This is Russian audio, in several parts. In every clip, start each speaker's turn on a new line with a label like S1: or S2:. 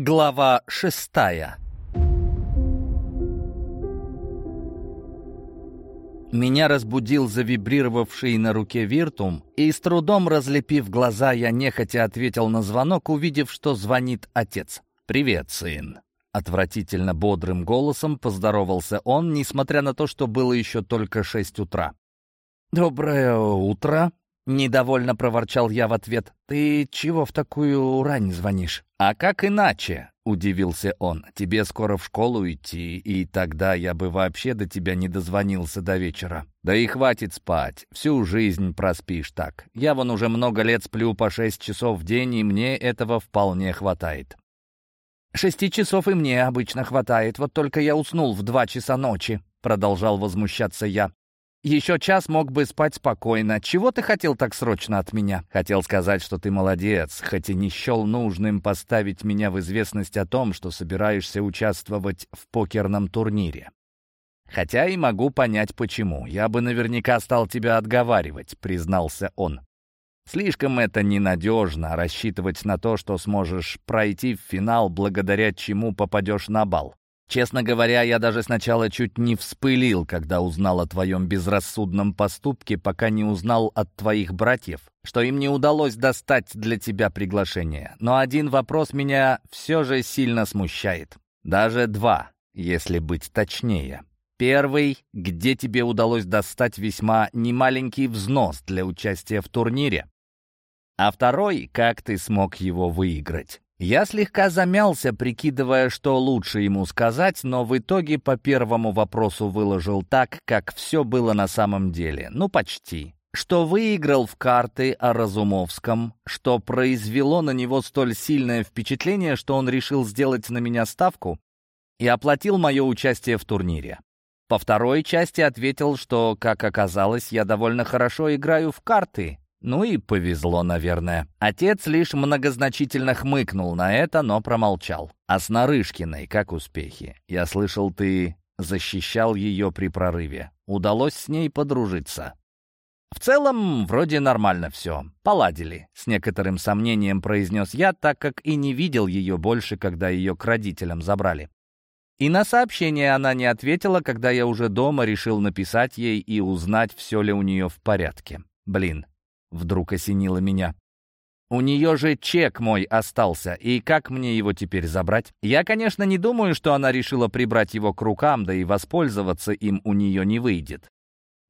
S1: Глава шестая Меня разбудил завибрировавший на руке виртум, и с трудом разлепив глаза, я нехотя ответил на звонок, увидев, что звонит отец. «Привет, сын!» Отвратительно бодрым голосом поздоровался он, несмотря на то, что было еще только шесть утра. «Доброе утро!» Недовольно проворчал я в ответ. «Ты чего в такую рань звонишь?» «А как иначе?» — удивился он. «Тебе скоро в школу идти, и тогда я бы вообще до тебя не дозвонился до вечера. Да и хватит спать, всю жизнь проспишь так. Я вон уже много лет сплю по шесть часов в день, и мне этого вполне хватает». «Шести часов и мне обычно хватает, вот только я уснул в два часа ночи», — продолжал возмущаться я. Еще час мог бы спать спокойно. Чего ты хотел так срочно от меня? Хотел сказать, что ты молодец, хоть и не счел нужным поставить меня в известность о том, что собираешься участвовать в покерном турнире. Хотя и могу понять, почему. Я бы наверняка стал тебя отговаривать, признался он. Слишком это ненадежно, рассчитывать на то, что сможешь пройти в финал, благодаря чему попадешь на бал. Честно говоря, я даже сначала чуть не вспылил, когда узнал о твоем безрассудном поступке, пока не узнал от твоих братьев, что им не удалось достать для тебя приглашение. Но один вопрос меня все же сильно смущает. Даже два, если быть точнее. Первый, где тебе удалось достать весьма немаленький взнос для участия в турнире. А второй, как ты смог его выиграть. Я слегка замялся, прикидывая, что лучше ему сказать, но в итоге по первому вопросу выложил так, как все было на самом деле. Ну, почти. Что выиграл в карты о Разумовском, что произвело на него столь сильное впечатление, что он решил сделать на меня ставку и оплатил мое участие в турнире. По второй части ответил, что, как оказалось, я довольно хорошо играю в карты, ну и повезло, наверное. Отец лишь многозначительно хмыкнул на это, но промолчал. А с Нарышкиной как успехи? Я слышал, ты защищал ее при прорыве. Удалось с ней подружиться. В целом, вроде нормально все. Поладили. С некоторым сомнением произнес я, так как и не видел ее больше, когда ее к родителям забрали. И на сообщение она не ответила, когда я уже дома решил написать ей и узнать, все ли у нее в порядке. Блин, Вдруг осенило меня. У нее же чек мой остался, и как мне его теперь забрать? Я, конечно, не думаю, что она решила прибрать его к рукам, да и воспользоваться им у нее не выйдет.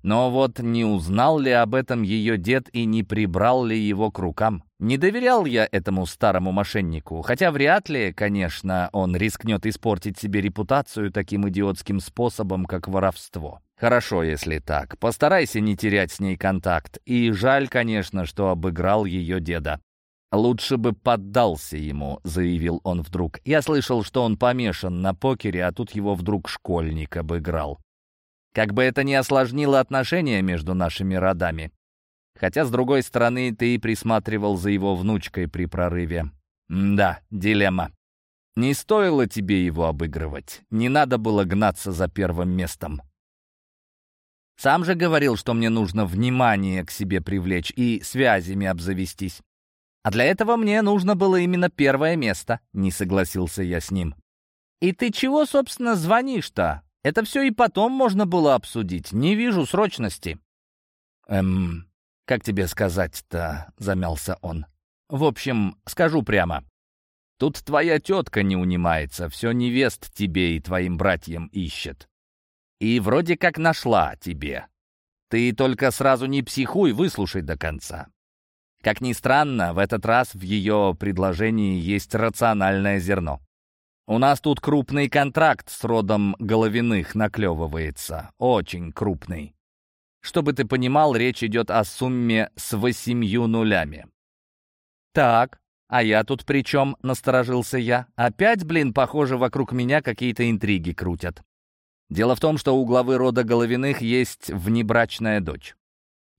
S1: Но вот не узнал ли об этом ее дед и не прибрал ли его к рукам? Не доверял я этому старому мошеннику, хотя вряд ли, конечно, он рискнет испортить себе репутацию таким идиотским способом, как воровство. Хорошо, если так. Постарайся не терять с ней контакт. И жаль, конечно, что обыграл ее деда. «Лучше бы поддался ему», — заявил он вдруг. «Я слышал, что он помешан на покере, а тут его вдруг школьник обыграл. Как бы это ни осложнило отношения между нашими родами. Хотя, с другой стороны, ты и присматривал за его внучкой при прорыве. М да, дилемма. Не стоило тебе его обыгрывать. Не надо было гнаться за первым местом. Сам же говорил, что мне нужно внимание к себе привлечь и связями обзавестись. А для этого мне нужно было именно первое место, не согласился я с ним. И ты чего, собственно, звонишь-то? Это все и потом можно было обсудить. Не вижу срочности. Эм, как тебе сказать-то, замялся он. В общем, скажу прямо. Тут твоя тетка не унимается, все невест тебе и твоим братьям ищет. И вроде как нашла тебе. Ты только сразу не психуй, выслушай до конца. Как ни странно, в этот раз в ее предложении есть рациональное зерно. У нас тут крупный контракт с родом Головиных наклевывается. Очень крупный. Чтобы ты понимал, речь идет о сумме с восемью нулями. Так, а я тут при чем? Насторожился я. Опять, блин, похоже, вокруг меня какие-то интриги крутят. Дело в том, что у главы рода Головиных есть внебрачная дочь.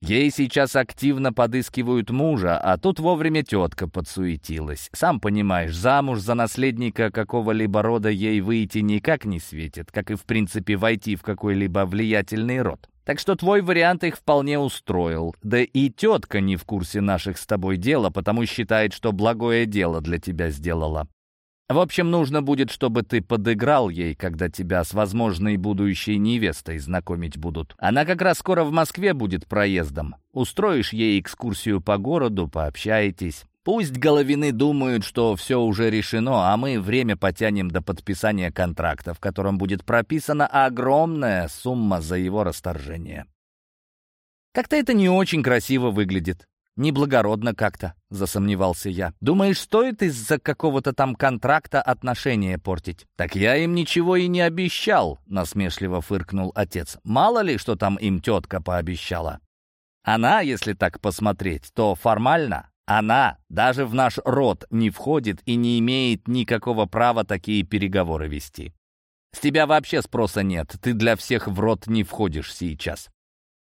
S1: Ей сейчас активно подыскивают мужа, а тут вовремя тетка подсуетилась. Сам понимаешь, замуж за наследника какого-либо рода ей выйти никак не светит, как и, в принципе, войти в какой-либо влиятельный род. Так что твой вариант их вполне устроил. Да и тетка не в курсе наших с тобой дела, потому считает, что благое дело для тебя сделала. В общем, нужно будет, чтобы ты подыграл ей, когда тебя с возможной будущей невестой знакомить будут. Она как раз скоро в Москве будет проездом. Устроишь ей экскурсию по городу, пообщаетесь. Пусть головины думают, что все уже решено, а мы время потянем до подписания контракта, в котором будет прописана огромная сумма за его расторжение. Как-то это не очень красиво выглядит. Неблагородно как-то, засомневался я. Думаешь, стоит из-за какого-то там контракта отношения портить? Так я им ничего и не обещал, насмешливо фыркнул отец. Мало ли, что там им тетка пообещала. Она, если так посмотреть, то формально она даже в наш род не входит и не имеет никакого права такие переговоры вести. С тебя вообще спроса нет, ты для всех в рот не входишь сейчас.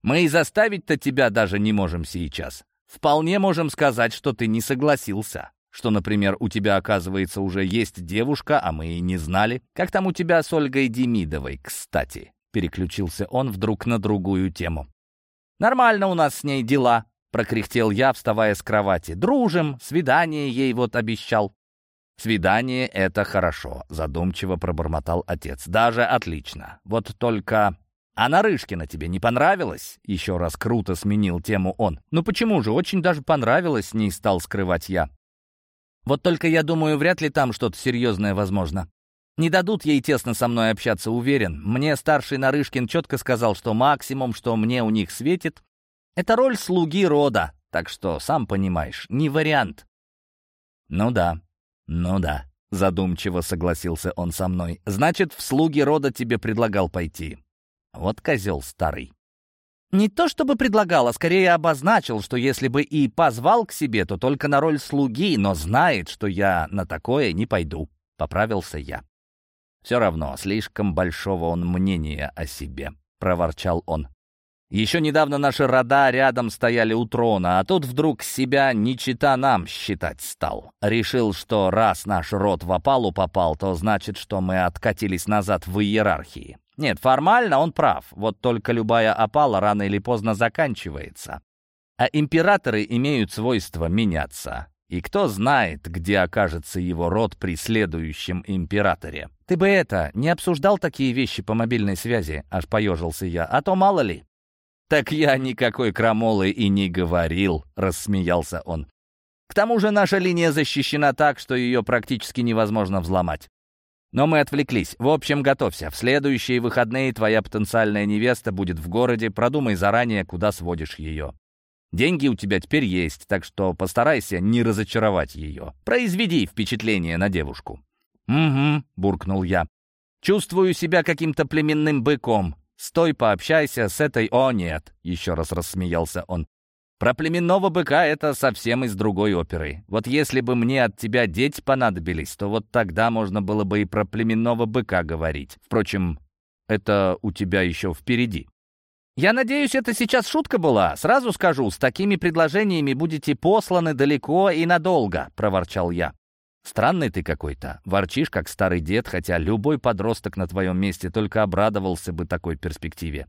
S1: Мы и заставить-то тебя даже не можем сейчас. Вполне можем сказать, что ты не согласился. Что, например, у тебя, оказывается, уже есть девушка, а мы и не знали. Как там у тебя с Ольгой Демидовой, кстати?» Переключился он вдруг на другую тему. «Нормально у нас с ней дела», — прокряхтел я, вставая с кровати. «Дружим, свидание ей вот обещал». «Свидание — это хорошо», — задумчиво пробормотал отец. «Даже отлично. Вот только «А Нарышкина тебе не понравилась?» Еще раз круто сменил тему он. «Ну почему же? Очень даже понравилось», — не стал скрывать я. «Вот только я думаю, вряд ли там что-то серьезное возможно. Не дадут ей тесно со мной общаться, уверен. Мне старший Нарышкин четко сказал, что максимум, что мне у них светит, это роль слуги рода. Так что, сам понимаешь, не вариант». «Ну да, ну да», — задумчиво согласился он со мной. «Значит, в слуги рода тебе предлагал пойти». Вот козел старый. Не то чтобы предлагал, а скорее обозначил, что если бы и позвал к себе, то только на роль слуги, но знает, что я на такое не пойду. Поправился я. Все равно, слишком большого он мнения о себе, проворчал он. Еще недавно наши рода рядом стояли у трона, а тут вдруг себя не чита нам считать стал. Решил, что раз наш род в опалу попал, то значит, что мы откатились назад в иерархии. Нет, формально он прав, вот только любая опала рано или поздно заканчивается. А императоры имеют свойство меняться. И кто знает, где окажется его род при следующем императоре. Ты бы это, не обсуждал такие вещи по мобильной связи, аж поежился я, а то мало ли. Так я никакой крамолы и не говорил, рассмеялся он. К тому же наша линия защищена так, что ее практически невозможно взломать. Но мы отвлеклись. В общем, готовься. В следующие выходные твоя потенциальная невеста будет в городе. Продумай заранее, куда сводишь ее. Деньги у тебя теперь есть, так что постарайся не разочаровать ее. Произведи впечатление на девушку». «Угу», — буркнул я. «Чувствую себя каким-то племенным быком. Стой, пообщайся с этой...» «О, нет!» — еще раз рассмеялся он. Про племенного быка это совсем из другой оперы. Вот если бы мне от тебя дети понадобились, то вот тогда можно было бы и про племенного быка говорить. Впрочем, это у тебя еще впереди. «Я надеюсь, это сейчас шутка была. Сразу скажу, с такими предложениями будете посланы далеко и надолго», — проворчал я. «Странный ты какой-то. Ворчишь, как старый дед, хотя любой подросток на твоем месте только обрадовался бы такой перспективе.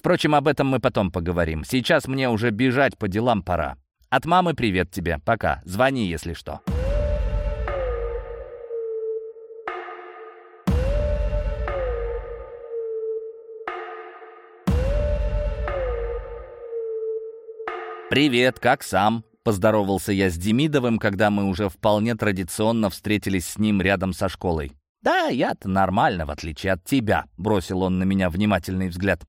S1: Впрочем, об этом мы потом поговорим. Сейчас мне уже бежать по делам пора. От мамы привет тебе. Пока. Звони, если что. «Привет, как сам?» — поздоровался я с Демидовым, когда мы уже вполне традиционно встретились с ним рядом со школой. «Да, я-то нормально, в отличие от тебя», — бросил он на меня внимательный взгляд.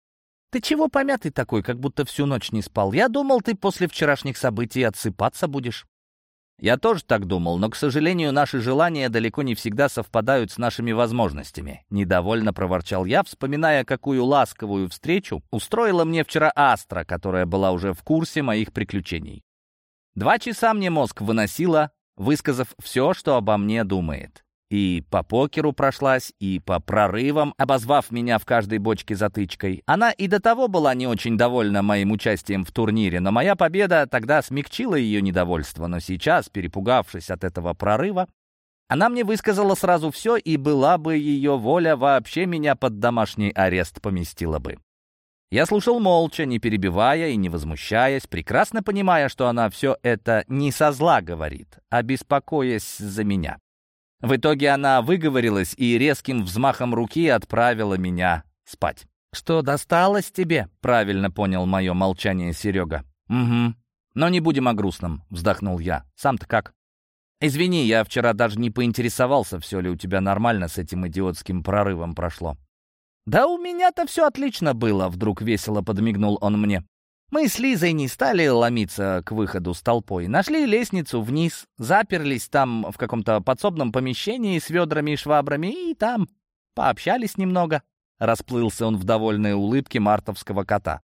S1: «Ты чего помятый такой, как будто всю ночь не спал? Я думал, ты после вчерашних событий отсыпаться будешь». Я тоже так думал, но, к сожалению, наши желания далеко не всегда совпадают с нашими возможностями. Недовольно проворчал я, вспоминая, какую ласковую встречу устроила мне вчера Астра, которая была уже в курсе моих приключений. Два часа мне мозг выносила, высказав все, что обо мне думает. И по покеру прошлась, и по прорывам, обозвав меня в каждой бочке затычкой. Она и до того была не очень довольна моим участием в турнире, но моя победа тогда смягчила ее недовольство. Но сейчас, перепугавшись от этого прорыва, она мне высказала сразу все, и была бы ее воля, вообще меня под домашний арест поместила бы. Я слушал молча, не перебивая и не возмущаясь, прекрасно понимая, что она все это не со зла говорит, а беспокоясь за меня. В итоге она выговорилась и резким взмахом руки отправила меня спать. «Что, досталось тебе?» — правильно понял мое молчание Серега. «Угу. Но не будем о грустном», — вздохнул я. «Сам-то как?» «Извини, я вчера даже не поинтересовался, все ли у тебя нормально с этим идиотским прорывом прошло». «Да у меня-то все отлично было», — вдруг весело подмигнул он мне. Мы с Лизой не стали ломиться к выходу с толпой. Нашли лестницу вниз, заперлись там в каком-то подсобном помещении с ведрами и швабрами и там пообщались немного. Расплылся он в довольной улыбке мартовского кота.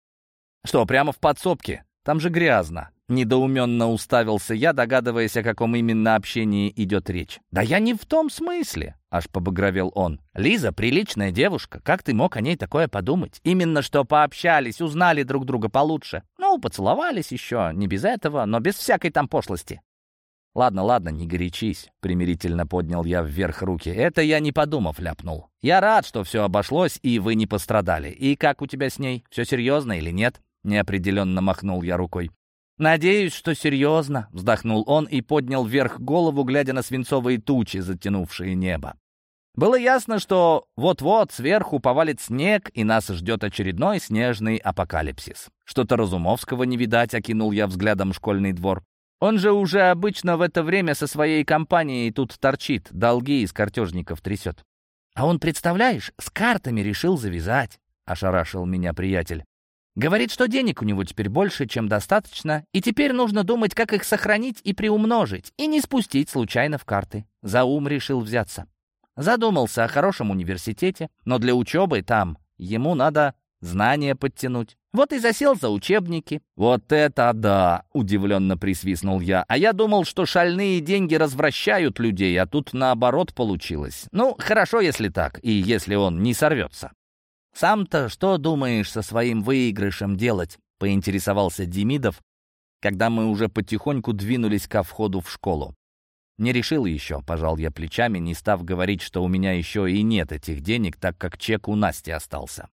S1: «Что, прямо в подсобке? Там же грязно». Недоуменно уставился я, догадываясь, о каком именно общении идет речь. «Да я не в том смысле!» — аж побагровел он. «Лиза — приличная девушка. Как ты мог о ней такое подумать? Именно что пообщались, узнали друг друга получше. Ну, поцеловались еще, не без этого, но без всякой там пошлости. «Ладно, ладно, не горячись», — примирительно поднял я вверх руки. «Это я не подумав ляпнул. Я рад, что все обошлось, и вы не пострадали. И как у тебя с ней? Все серьезно или нет?» Неопределенно махнул я рукой. «Надеюсь, что серьезно», — вздохнул он и поднял вверх голову, глядя на свинцовые тучи, затянувшие небо. Было ясно, что вот-вот сверху повалит снег, и нас ждет очередной снежный апокалипсис. Что-то Разумовского не видать, окинул я взглядом школьный двор. Он же уже обычно в это время со своей компанией тут торчит, долги из картежников трясет. А он, представляешь, с картами решил завязать, — ошарашил меня приятель. Говорит, что денег у него теперь больше, чем достаточно, и теперь нужно думать, как их сохранить и приумножить, и не спустить случайно в карты. За ум решил взяться. Задумался о хорошем университете, но для учебы там ему надо знания подтянуть. Вот и засел за учебники. «Вот это да!» — удивленно присвистнул я. «А я думал, что шальные деньги развращают людей, а тут наоборот получилось. Ну, хорошо, если так, и если он не сорвется». «Сам-то что думаешь со своим выигрышем делать?» — поинтересовался Демидов, когда мы уже потихоньку двинулись ко входу в школу. «Не решил еще», — пожал я плечами, не став говорить, что у меня еще и нет этих денег, так как чек у Насти остался.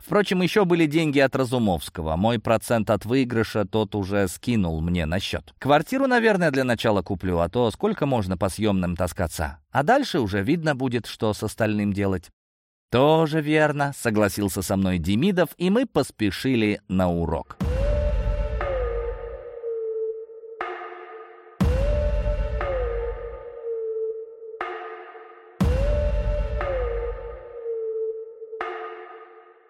S1: Впрочем, еще были деньги от Разумовского. Мой процент от выигрыша тот уже скинул мне на счет. Квартиру, наверное, для начала куплю, а то сколько можно по съемным таскаться. А дальше уже видно будет, что с остальным делать. «Тоже верно», — согласился со мной Демидов, и мы поспешили на урок.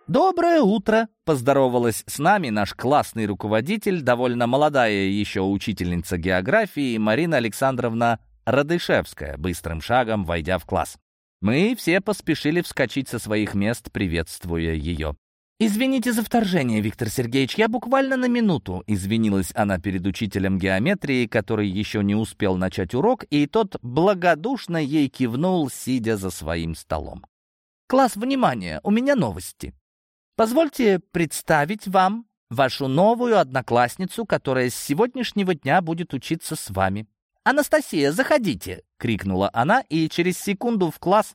S1: «Доброе утро!» — поздоровалась с нами наш классный руководитель, довольно молодая еще учительница географии Марина Александровна Радышевская, быстрым шагом войдя в класс. Мы все поспешили вскочить со своих мест, приветствуя ее. «Извините за вторжение, Виктор Сергеевич, я буквально на минуту», — извинилась она перед учителем геометрии, который еще не успел начать урок, и тот благодушно ей кивнул, сидя за своим столом. «Класс, внимание, у меня новости. Позвольте представить вам вашу новую одноклассницу, которая с сегодняшнего дня будет учиться с вами. «Анастасия, заходите!» — крикнула она, и через секунду в класс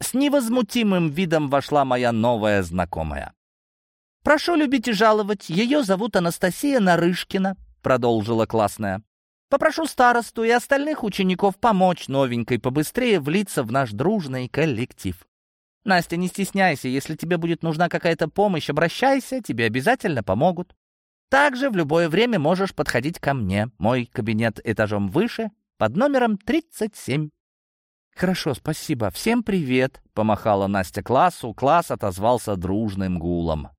S1: с невозмутимым видом вошла моя новая знакомая. «Прошу любить и жаловать, ее зовут Анастасия Нарышкина», — продолжила классная. «Попрошу старосту и остальных учеников помочь новенькой побыстрее влиться в наш дружный коллектив. Настя, не стесняйся, если тебе будет нужна какая-то помощь, обращайся, тебе обязательно помогут. Также в любое время можешь подходить ко мне. Мой кабинет этажом выше, под номером 37. «Хорошо, спасибо. Всем привет!» — помахала Настя классу. Класс отозвался дружным гулом.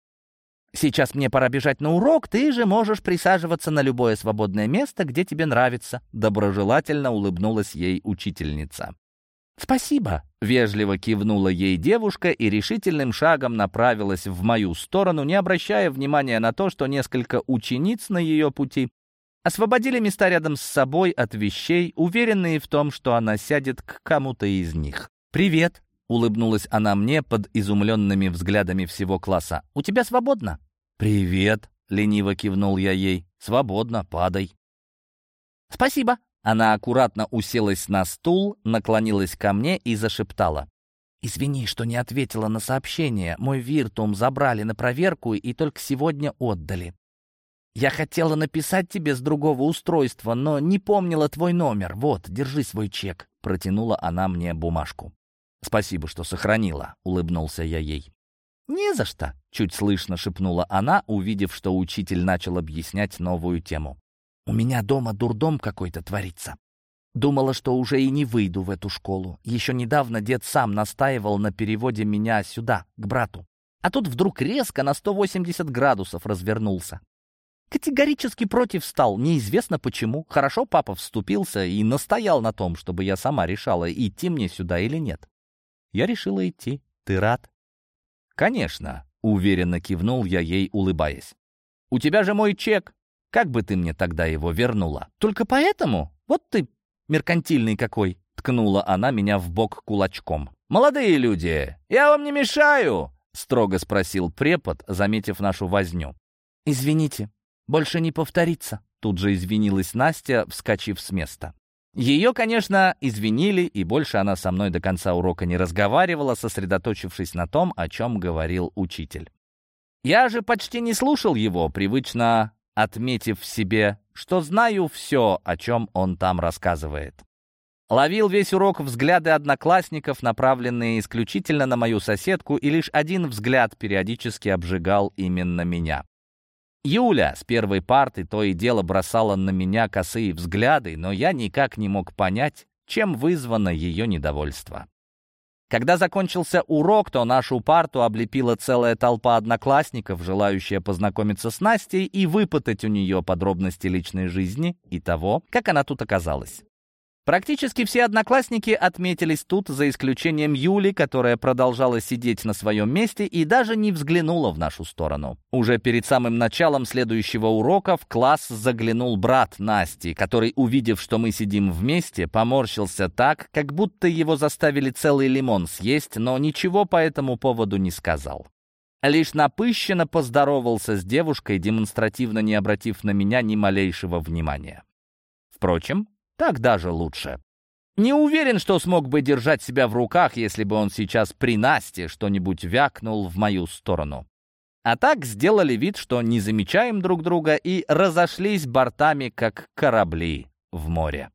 S1: «Сейчас мне пора бежать на урок, ты же можешь присаживаться на любое свободное место, где тебе нравится», — доброжелательно улыбнулась ей учительница. «Спасибо!» — вежливо кивнула ей девушка и решительным шагом направилась в мою сторону, не обращая внимания на то, что несколько учениц на ее пути освободили места рядом с собой от вещей, уверенные в том, что она сядет к кому-то из них. «Привет!» — улыбнулась она мне под изумленными взглядами всего класса. «У тебя свободно?» «Привет!» — лениво кивнул я ей. «Свободно, падай». «Спасибо!» Она аккуратно уселась на стул, наклонилась ко мне и зашептала. «Извини, что не ответила на сообщение. Мой виртум забрали на проверку и только сегодня отдали. «Я хотела написать тебе с другого устройства, но не помнила твой номер. Вот, держи свой чек». Протянула она мне бумажку. «Спасибо, что сохранила», — улыбнулся я ей. «Не за что», — чуть слышно шепнула она, увидев, что учитель начал объяснять новую тему. «У меня дома дурдом какой-то творится. Думала, что уже и не выйду в эту школу. Еще недавно дед сам настаивал на переводе меня сюда, к брату. А тут вдруг резко на 180 градусов развернулся. Категорически против стал, неизвестно почему. Хорошо папа вступился и настоял на том, чтобы я сама решала, идти мне сюда или нет. Я решила идти. Ты рад? «Конечно», — уверенно кивнул я ей, улыбаясь. «У тебя же мой чек. Как бы ты мне тогда его вернула? Только поэтому? Вот ты меркантильный какой!» — ткнула она меня в бок кулачком. «Молодые люди, я вам не мешаю?» — строго спросил препод, заметив нашу возню. «Извините, больше не повторится», — тут же извинилась Настя, вскочив с места. Ее, конечно, извинили, и больше она со мной до конца урока не разговаривала, сосредоточившись на том, о чем говорил учитель. Я же почти не слушал его, привычно отметив в себе, что знаю все, о чем он там рассказывает. Ловил весь урок взгляды одноклассников, направленные исключительно на мою соседку, и лишь один взгляд периодически обжигал именно меня. Юля с первой парты то и дело бросала на меня косые взгляды, но я никак не мог понять, чем вызвано ее недовольство. Когда закончился урок, то нашу парту облепила целая толпа одноклассников, желающая познакомиться с Настей и выпытать у нее подробности личной жизни и того, как она тут оказалась. Практически все одноклассники отметились тут, за исключением Юли, которая продолжала сидеть на своем месте и даже не взглянула в нашу сторону. Уже перед самым началом следующего урока в класс заглянул брат Насти, который, увидев, что мы сидим вместе, поморщился так, как будто его заставили целый лимон съесть, но ничего по этому поводу не сказал. Лишь напыщенно поздоровался с девушкой, демонстративно не обратив на меня ни малейшего внимания. Впрочем, так даже лучше. Не уверен, что смог бы держать себя в руках, если бы он сейчас при Насте что-нибудь вякнул в мою сторону. А так сделали вид, что не замечаем друг друга и разошлись бортами, как корабли в море.